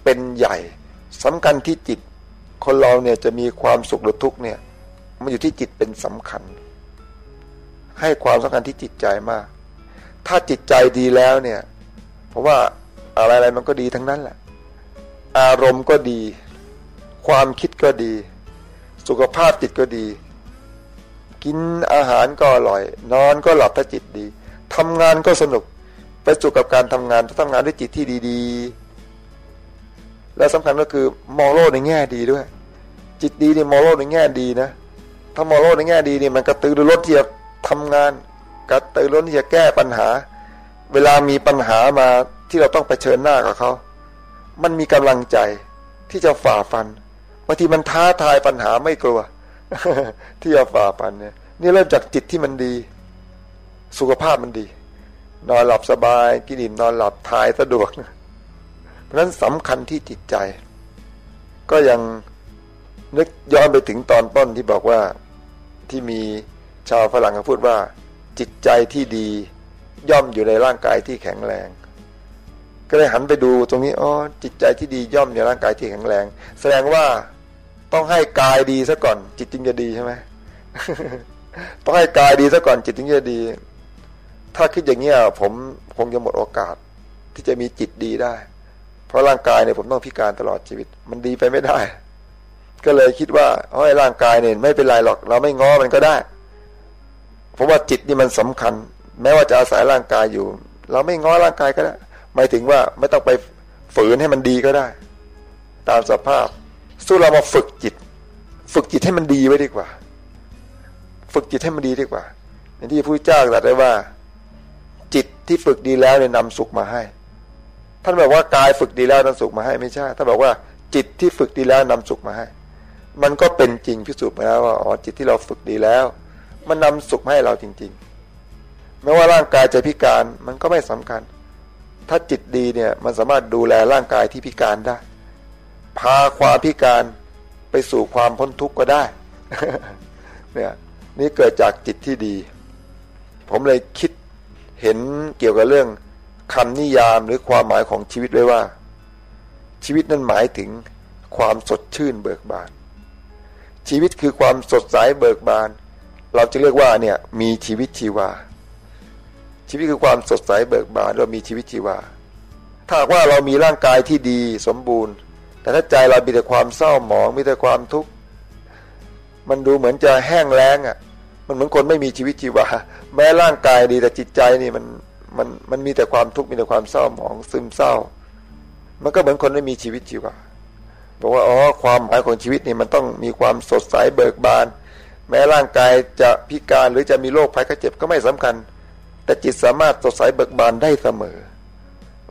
เป็นใหญ่สำคัญที่จิตคนเราเนี่ยจะมีความสุขหรือทุกข์เนี่ย มันอยู่ที่จิตเป็นสำคัญ ให้ความสำคัญที่จิตใจมาก ถ้าจิตใจดีแล้วเนี่ย เพราะว่าอะไรๆมันก็ดีทั้งนั้นแหละ อารมณ์ก็ดี ความคิดก็ดี สุขภาพจิตก็ดี กินอาหารก็อร่อย นอนก็หลับถ้าจิตดีทำงานก็สนุกไปสุขกับการทำงานถ้าทำงานด้วยจิตที่ดีๆ และสำคัญก็คือมองโลกในแง่ดีด้วย จิตดีเนี่ยมองโลกในแง่ดีนะ ถ้ามองโลกในแง่ดีเนี่ยมันกระตือรือร้นที่จะทำงานกระตือรือร้นที่จะแก้ปัญหา เวลามีปัญหามาที่เราต้องไปเชิญหน้ากับเขา มันมีกำลังใจที่จะฝ่าฟัน บางทีมันท้าทายปัญหาไม่กลัว ที่จะฝ่าฟันเนี่ยนี่เริ่มจากจิตที่มันดี สุขภาพมันดี นอนหลับสบาย กินอิ่มนอนหลับทายสะดวก เพราะนั้นสำคัญที่จิตใจ ก็ยังนึกย้อนไปถึงตอนต้นที่บอกว่าที่มีชาวฝรั่งเขาพูดว่า จิตใจที่ดีย่อมอยู่ในร่างกายที่แข็งแรง ก็เลยหันไปดูตรงนี้อ๋อจิตใจที่ดีย่อมอยู่ในร่างกายที่แข็งแรง แสดงว่า ต้องให้กายดีซะก่อน จิตจึงจะดีใช่ไหมต้องให้กายดีซะก่อนจิตจึงจะดี ถ้าคิดอย่างเงี้ยผมคงจะหมดโอกาส ที่จะมีจิตดีได้ เพราะร่างกายเนี่ยผมต้องพิการตลอดชีวิต มันดีไปไม่ได้ ก็เลยคิดว่าเฮ้ยร่างกายเนี่ยไม่เป็นไรหรอก เราไม่ง้อมันก็ได้ เพราะว่าจิตนี่มันสำคัญ แม้ว่าจะอาศัยร่างกายอยู่ เราไม่ง้อร่างกายก็ได้หมายถึงว่าไม่ต้องไปฝืนให้มันดีก็ได้ ตามสภาพ สู้เรามาฝึกจิต ฝึกจิตให้มันดีไว้ดีกว่า ฝึกจิตให้มันดีดีกว่าอย่างที่พระเจ้าตรัสไว้ว่า จิตที่ฝึกดีแล้วเนี่ยนำสุขมาให้ ท่านบอกว่ากายฝึกดีแล้วนำสุขมาให้ไม่ใช่ท่านบอกว่าจิตที่ฝึกดีแล้วนำสุขมาให้ มันก็เป็นจริงพิสูจน์มาแล้วว่าอ๋อจิตที่เราฝึกดีแล้ว มันนำสุขให้เราจริงๆแม้ว่าร่างกายจะพิการมันก็ไม่สำคัญ ถ้าจิตดีเนี่ยมันสามารถดูแลร่างกายที่พิการได้ พาความพิการไปสู่ความพ้นทุกข์ก็ได้เนี่ยนี่เกิดจากจิตที่ดี ผมเลยคิดเห็นเกี่ยวกับเรื่องคำนิยามหรือความหมายของชีวิตไว้ว่า ชีวิตนั้นหมายถึงความสดชื่นเบิกบาน ชีวิตคือความสดใสเบิกบาน เราจะเรียกว่าเนี่ยมีชีวิตชีวา ชีวิตคือความสดใสเบิกบานเรามีชีวิตชีวา ถ้าว่าเรามีร่างกายที่ดีสมบูรณ์ แต่ถ้าใจเรามีแต่ความเศร้าหมองมีแต่ความทุกข์มันดูเหมือนจะแห้งแล้งอะ่ะ มันเหมือนคนไม่มีชีวิตชีวาแม้ร่างกายดีแต่จิตใจนี่มันมันมันมีแต่ความทุกข์มีแต่ความเศร้าหมองซึมเศร้า มันก็เหมือนคนไม่มีชีวิตชีวาบอกว่าอ๋อความหมายของชีวิตนี่มันต้องมีความสดใสเบิกบาน แม้ร่างกายจะพิการหรือจะมีโรคภัยไข้เจ็บก็ไม่สำคัญ แต่จิตสามารถสดใสเบิกบานได้เสมอ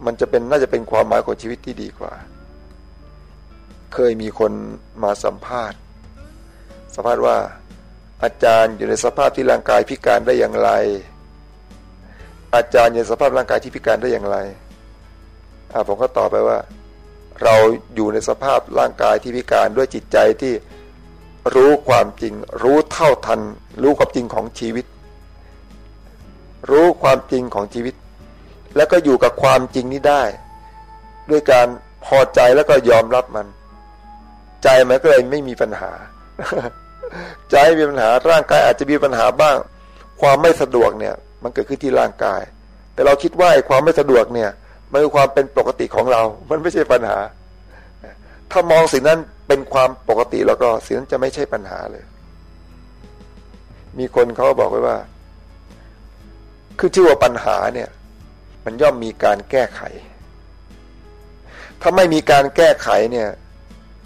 มันจะเป็นน่าจะเป็นความหมายของชีวิตที่ดีกว่า เคยมีคนมาสัมภาษณ์ สัมภาษณ์ว่า อาจารย์อยู่ในสภาพที่ร่างกายพิการได้อย่างไร อาจารย์อยู่ในสภาพร่างกายที่พิการได้อย่างไรผมก็ตอบไปว่า เราอยู่ในสภาพร่างกายที่พิการด้วยจิตใจที่รู้ความจริง รู้เท่าทัน รู้ความจริงของชีวิต รู้ความจริงของชีวิต แล้วก็อยู่กับความจริงนี้ได้ ด้วยการพอใจแล้วก็ยอมรับมัน ใจมันก็เลยไม่มีปัญหา ใจมีปัญหาร่างกายอาจจะมีปัญหาบ้าง ความไม่สะดวกเนี่ย มันเกิดขึ้นที่ร่างกาย แต่เราคิดว่าความไม่สะดวกเนี่ยมันคือความเป็นปกติของเรา มันไม่ใช่ปัญหา ถ้ามองสิ่งนั้นเป็นความปกติแล้วก็สิ่งนั้นจะไม่ใช่ปัญหาเลย มีคนเขาบอกไว้ว่า คือชื่อว่าปัญหาเนี่ย มันย่อมมีการแก้ไข ถ้าไม่มีการแก้ไขเนี่ย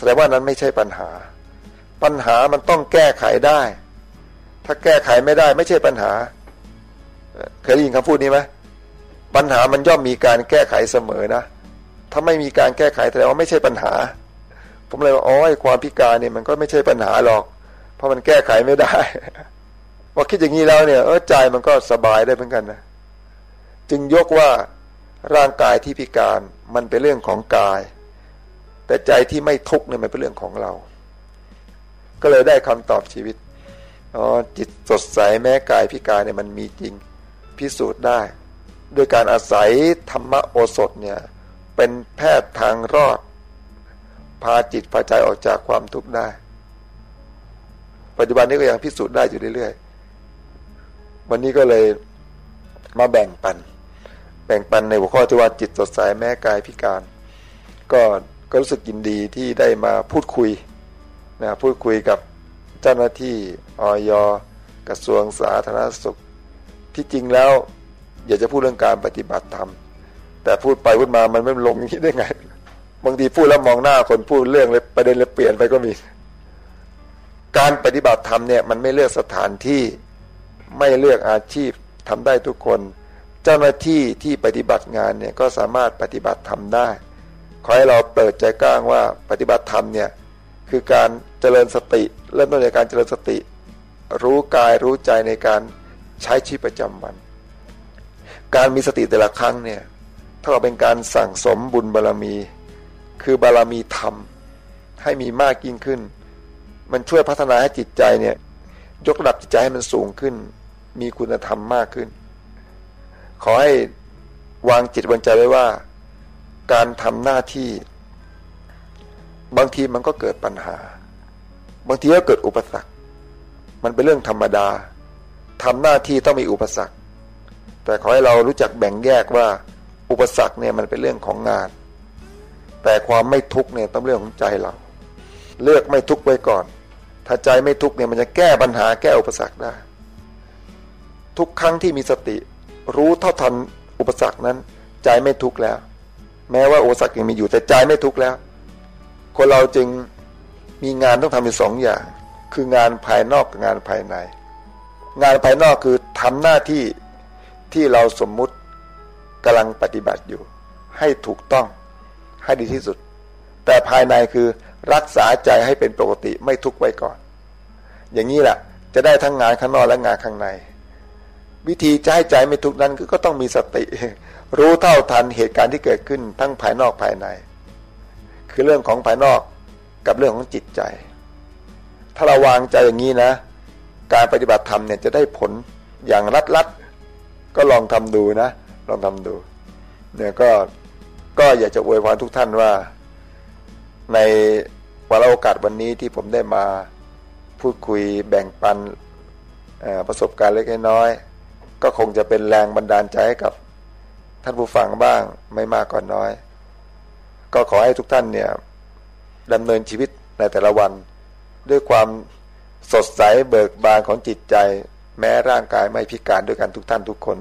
แสดงว่านั้นไม่ใช่ปัญหา ปัญหามันต้องแก้ไขได้ ถ้าแก้ไขไม่ได้ ไม่ใช่ปัญหา เคยได้ยินคำพูดนี้ไหมปัญหามันย่อมมีการแก้ไขเสมอนะ ถ้าไม่มีการแก้ไขแสดงว่าไม่ใช่ปัญหา ผมเลยว่าอ๋อความพิการเนี่ยมันก็ไม่ใช่ปัญหาหรอก เพราะมันแก้ไขไม่ได้พอคิดอย่างนี้แล้วเนี่ยเออใจมันก็สบายได้เหมือนกันนะ จึงยกว่าร่างกายที่พิการมันเป็นเรื่องของกาย แต่ใจที่ไม่ทุกข์เนี่ยมันเป็นเรื่องของเรา ก็เลยได้คำตอบชีวิตอ๋อจิตสดใสแม้กายพิการเนี่ยมันมีจริงพิสูจน์ได้ ด้วยการอาศัยธรรมโอสถเนี่ยเป็นแพทย์ทางรอด พาจิตพาใจออกจากความทุกข์ได้ ปัจจุบันนี้ก็ยังพิสูจน์ได้อยู่เรื่อยๆ วันนี้ก็เลยมาแบ่งปัน แบ่งปันในหัวข้อที่ว่าจิตสดใสแม้กายพิการ ก็ ก็รู้สึกยินดีที่ได้มาพูดคุยนะพูดคุยกับเจ้าหน้าที่ออยกระทรวงสาธารณสุข ที่จริงแล้วอยากจะพูดเรื่องการปฏิบัติธรรม แต่พูดไปพูดมามันไม่ลงอย่างนี้ได้ไง บางทีพูดแล้วมองหน้าคนพูดเรื่องเลยประเด็นเลยเปลี่ยนไปก็มี การปฏิบัติธรรมเนี่ยมันไม่เลือกสถานที่ไม่เลือกอาชีพทำได้ทุกคน เจ้าหน้าที่ที่ปฏิบัติงานเนี่ยก็สามารถปฏิบัติธรรมได้ ขอให้เราเปิดใจกว้างว่าปฏิบัติธรรมเนี่ยคือการเจริญสติ เริ่มต้นในการเจริญสติ รู้กายรู้ใจในการใช้ชีวิตประจำวัน การมีสติแต่ละครั้งเนี่ยเท่ากับเป็นการสั่งสมบุญบารรมี คือบารรมีธรรม ให้มีมากยิ่งขึ้น มันช่วยพัฒนาให้จิตใจเนี่ยยกระดับจิตใจให้มันสูงขึ้น มีคุณธรรมมากขึ้น ขอให้วางจิตวางใจไว้ว่า การทำหน้าที่ บางทีมันก็เกิดปัญหา บางทีก็เกิดอุปสรรค มันเป็นเรื่องธรรมดาทำหน้าที่ต้องมีอุปสรรค แต่ขอให้เรารู้จักแบ่งแยกว่าอุปสรรคเนี่ยมันเป็นเรื่องของงาน แต่ความไม่ทุกเนี่ยต้องเรื่องของใจเรา เลือกไม่ทุกไว้ก่อน ถ้าใจไม่ทุกเนี่ยมันจะแก้ปัญหาแก้อุปสรรคได้ ทุกครั้งที่มีสติ รู้เท่าทันอุปสรรคนั้น ใจไม่ทุกแล้ว แม้ว่าโอุปสรรคยังมีอยู่แต่ใจไม่ทุกข์แล้ว คนเราจึงมีงานต้องทำเป็นสองอย่าง คืองานภายนอกกับงานภายใน งานภายนอกคือทำหน้าที่ที่เราสมมุติกำลังปฏิบัติอยู่ ให้ถูกต้องให้ดีที่สุด แต่ภายในคือรักษาใจให้เป็นปกติไม่ทุกข์ไว้ก่อน อย่างนี้แหละจะได้ทั้งงานข้างนอกและงานข้างใน วิธีจะให้ใจไม่ทุกข์นั้นก็ต้องมีสติ รู้เท่าทันเหตุการณ์ที่เกิดขึ้นทั้งภายนอกภายใน คือเรื่องของภายนอกกับเรื่องของจิตใจ ถ้าเราวางใจอย่างนี้นะ การปฏิบัติธรรมเนี่ยจะได้ผลอย่างรัดรัดก็ลองทำดูนะ ลองทำดู เนี่ยก็ก็อยากจะอวยพรทุกท่านว่า ในวาระโอกาสวันนี้ที่ผมได้มาพูดคุยแบ่งปันประสบการณ์เล็กน้อย ก็คงจะเป็นแรงบันดาลใจให้กับ ท่านผู้ฟังบ้างไม่มากก็นน้อย ก็ขอให้ทุกท่านเนี่ยดำเนินชีวิตในแต่ละวัน ด้วยความสดใสเบิกบานของจิตใจ แม้ร่างกายไม่พิการด้วยกันทุกท่านทุกคน